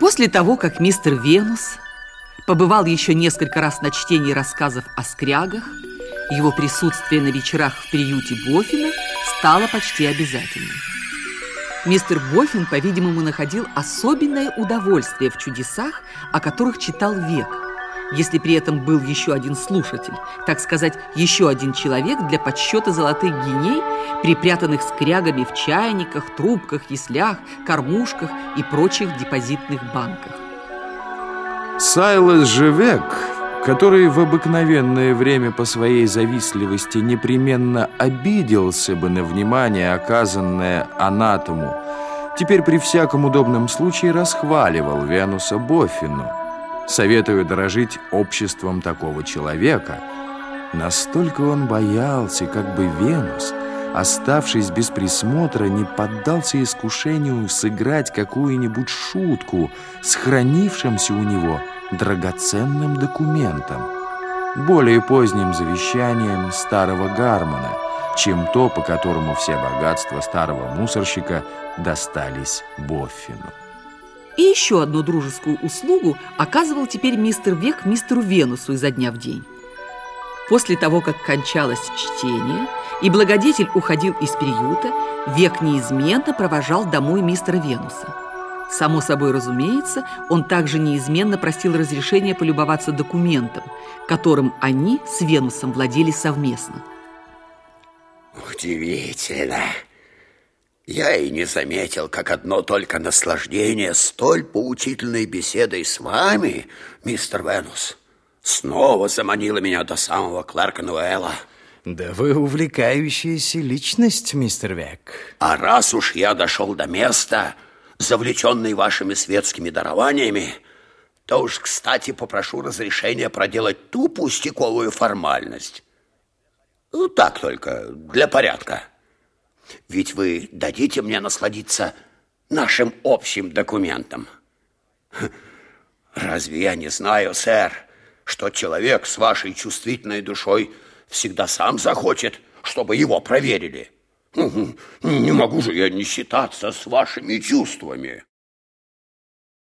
После того, как мистер Венус побывал еще несколько раз на чтении рассказов о скрягах, его присутствие на вечерах в приюте Бофина стало почти обязательным. Мистер Бофин, по-видимому, находил особенное удовольствие в чудесах, о которых читал век, если при этом был еще один слушатель, так сказать, еще один человек для подсчета золотых геней, припрятанных скрягами в чайниках, трубках, яслях, кормушках и прочих депозитных банках. Сайлас Живек, который в обыкновенное время по своей завистливости непременно обиделся бы на внимание, оказанное анатому, теперь при всяком удобном случае расхваливал Венуса Бофину, советуя дорожить обществом такого человека. Настолько он боялся, как бы Венус, оставшись без присмотра, не поддался искушению сыграть какую-нибудь шутку с хранившимся у него драгоценным документом, более поздним завещанием старого Гармона, чем то, по которому все богатства старого мусорщика достались Боффину. И еще одну дружескую услугу оказывал теперь мистер Век мистеру Венусу изо дня в день. После того, как кончалось чтение, и благодетель уходил из приюта, Век неизменно провожал домой мистера Венуса. Само собой разумеется, он также неизменно просил разрешения полюбоваться документом, которым они с Венусом владели совместно. Удивительно. Я и не заметил, как одно только наслаждение столь поучительной беседой с вами, мистер Венус, снова заманило меня до самого Кларка Нуэлла. Да вы увлекающаяся личность, мистер Век. А раз уж я дошел до места, завлеченный вашими светскими дарованиями, то уж, кстати, попрошу разрешения проделать ту пустяковую формальность. Ну, так только, для порядка. Ведь вы дадите мне насладиться нашим общим документом. Разве я не знаю, сэр, что человек с вашей чувствительной душой всегда сам захочет, чтобы его проверили? Не могу же я не считаться с вашими чувствами.